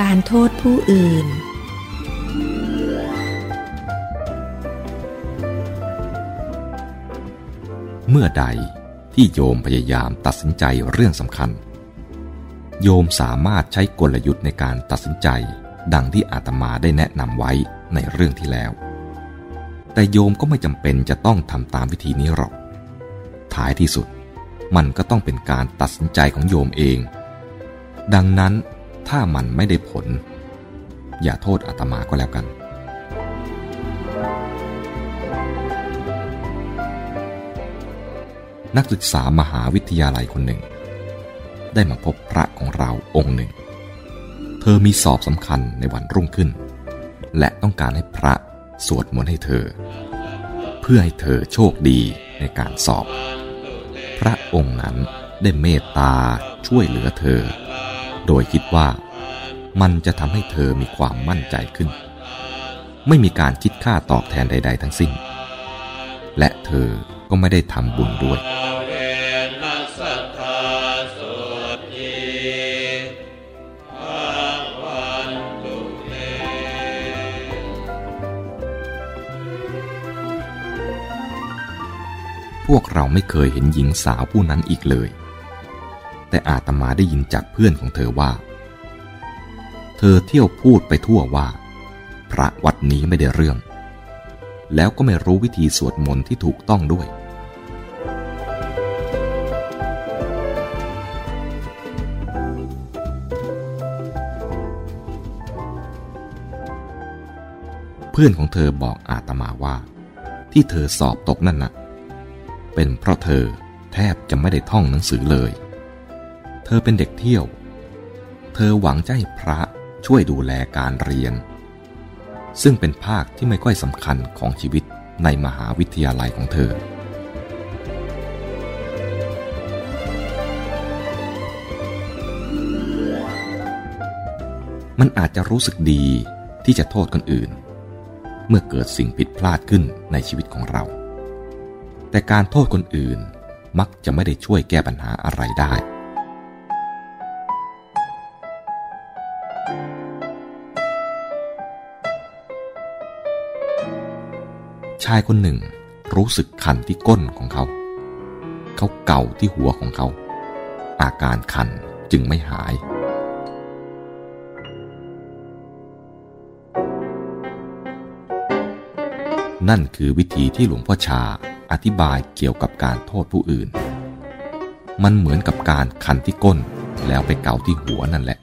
การโทษผู้อื่น เมื่อใดที่โยมพยายามตัดสินใจเรื่องสำคัญ โยมสามารถใช้กลยุทธ์ในการตัดสินใจ ดังที่อาตมาได้แนะนำไว้ในเรื่องที่แล้ว แต่โยมก็ไม่จำเป็นจะต้องทำตามวิธีนี้หรอก ท้ายที่สุดมันก็ต้องเป็นการตัดสินใจของโยมเอง ดังนั้น ถ้ามันไม่ได้ผล อย่าโทษอาตมาก็แล้วกัน นักศึกษามหาวิทยาลัยคนหนึ่ง ได้มาพบพระของเราองค์หนึ่ง เธอมีสอบสำคัญในวันรุ่งขึ้น และต้องการให้พระสวดมนต์ให้เธอ เพื่อให้เธอโชคดีในการสอบ พระองค์นั้นได้เมตตาช่วยเหลือเธอ โดยคิดว่า มันจะทำให้เธอมีความมั่นใจขึ้น ไม่มีการคิดค่าตอบแทนใด ๆ ทั้งสิ้น และเธอก็ไม่ได้ทำบุญด้วยพวกเราไม่เคยเห็นหญิงสาวผู้นั้นอีกเลย แต่อาตมาได้ยินจากเพื่อนของเธอว่า เธอเที่ยวพูดไปทั่วว่า พระวัดนี้ไม่ได้เรื่อง แล้วก็ไม่รู้วิธีสวดมนต์ที่ถูกต้องด้วย เพื่อนของเธอบอกอาตมาว่า ที่เธอสอบตกนั่นนะ่ะ เป็นเพราะเธอแทบจะไม่ได้ท่องหนังสือเลย เธอเป็นเด็กเที่ยว เธอหวังจะให้พระ ช่วยดูแลการเรียน ซึ่งเป็นภาคที่ไม่ค่อยสำคัญของชีวิตในมหาวิทยาลัยของเธอ มันอาจจะรู้สึกดีที่จะโทษคนอื่น เมื่อเกิดสิ่งผิดพลาดขึ้นในชีวิตของเรา แต่การโทษคนอื่นมักจะไม่ได้ช่วยแก้ปัญหาอะไรได้ ชายคนหนึ่ง รู้สึกคันที่ก้นของเขา เขาเก่าที่หัวของเขา อาการคันจึงไม่หาย นั่นคือวิธีที่หลวงพ่อชาอธิบายเกี่ยวกับการโทษผู้อื่น มันเหมือนกับการคันที่ก้นแล้วไปเกาที่หัวนั่นแหละ